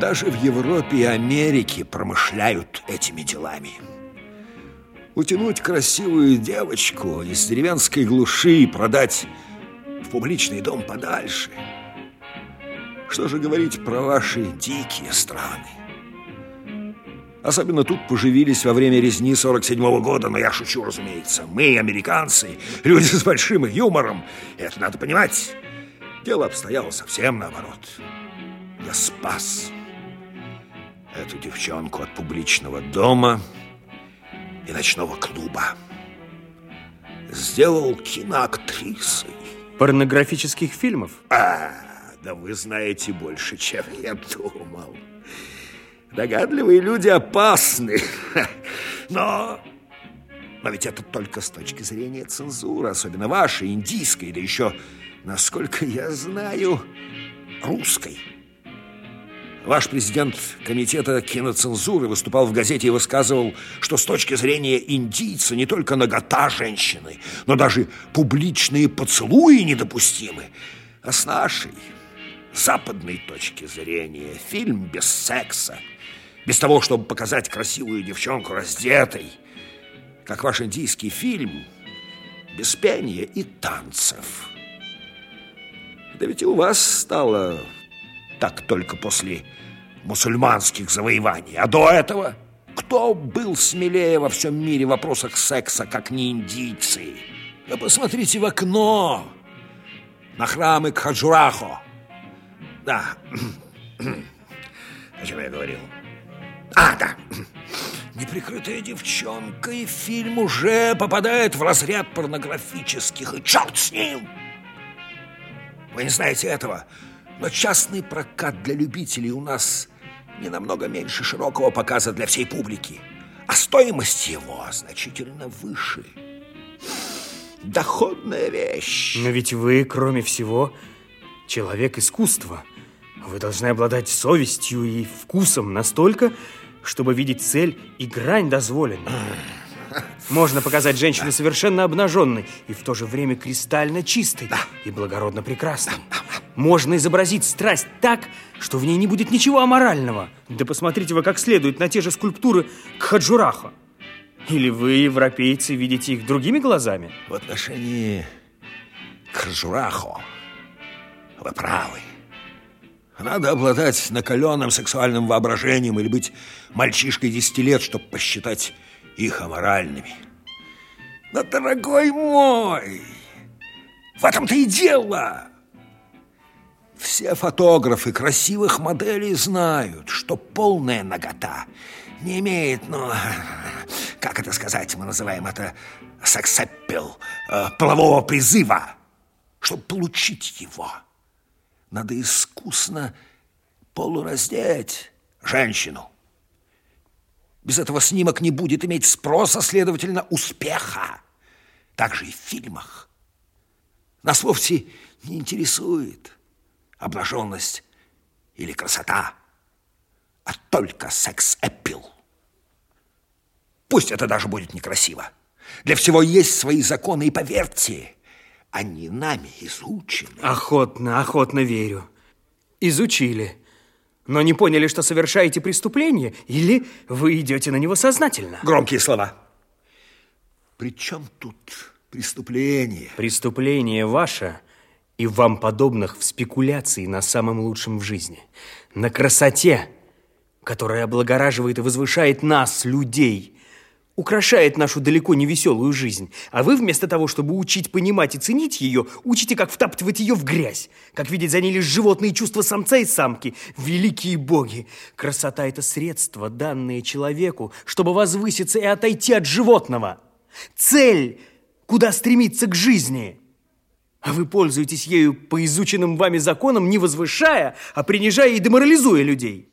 Даже в Европе и Америке промышляют этими делами. Утянуть красивую девочку из деревенской глуши и продать в публичный дом подальше. Что же говорить про ваши дикие страны? Особенно тут поживились во время резни 47 -го года, но я шучу, разумеется. Мы, американцы, люди с большим юмором. Это надо понимать. Дело обстояло совсем наоборот. Я спас эту девчонку от публичного дома и ночного клуба. Сделал киноактрисой. Порнографических фильмов? А, да вы знаете больше, чем я думал. Догадливые люди опасны. Но... Но ведь это только с точки зрения цензуры, особенно вашей, индийской, да еще, насколько я знаю, русской. Ваш президент комитета киноцензуры выступал в газете и высказывал, что с точки зрения индийца не только нагота женщины, но даже публичные поцелуи недопустимы. А с нашей западной точки зрения фильм без секса – без того, чтобы показать красивую девчонку раздетой, как ваш индийский фильм, без пения и танцев. Да ведь и у вас стало так только после мусульманских завоеваний. А до этого кто был смелее во всем мире в вопросах секса, как не индийцы? Вы посмотрите в окно на храмы Кхаджурахо. Да, о чем я говорил? А, да. Неприкрытая девчонка, и фильм уже попадает в разряд порнографических, и черт с ним! Вы не знаете этого, но частный прокат для любителей у нас не намного меньше широкого показа для всей публики, а стоимость его значительно выше. Доходная вещь. Но ведь вы, кроме всего, человек искусства. Вы должны обладать совестью и вкусом настолько, чтобы видеть цель и грань дозволенной. Можно показать женщину совершенно обнаженной и в то же время кристально чистой и благородно прекрасной. Можно изобразить страсть так, что в ней не будет ничего аморального. Да посмотрите вы как следует на те же скульптуры Кхаджураха. Или вы, европейцы, видите их другими глазами? В отношении Кхаджурахо вы правы. Надо обладать накаленным сексуальным воображением или быть мальчишкой 10 лет, чтобы посчитать их аморальными. Но, дорогой мой, в этом-то и дело. Все фотографы красивых моделей знают, что полная нагота не имеет, ну, как это сказать, мы называем это сексаппел, э, полового призыва. Чтобы получить его – надо искусно полураздеть женщину. Без этого снимок не будет иметь спроса, следовательно, успеха. Так же и в фильмах. Нас вовсе не интересует обнаженность или красота, а только секс-эппил. Пусть это даже будет некрасиво. Для всего есть свои законы, и поверьте, они нами изучены. Охотно, охотно верю. Изучили. Но не поняли, что совершаете преступление, или вы идете на него сознательно? Громкие слова. При чем тут преступление? Преступление ваше и вам подобных в спекуляции на самом лучшем в жизни. На красоте, которая облагораживает и возвышает нас, людей, украшает нашу далеко не веселую жизнь. А вы вместо того, чтобы учить понимать и ценить ее, учите, как втаптывать ее в грязь, как видеть за ней лишь животные чувства самца и самки. Великие боги! Красота – это средство, данное человеку, чтобы возвыситься и отойти от животного. Цель, куда стремиться к жизни. А вы пользуетесь ею по изученным вами законам, не возвышая, а принижая и деморализуя людей.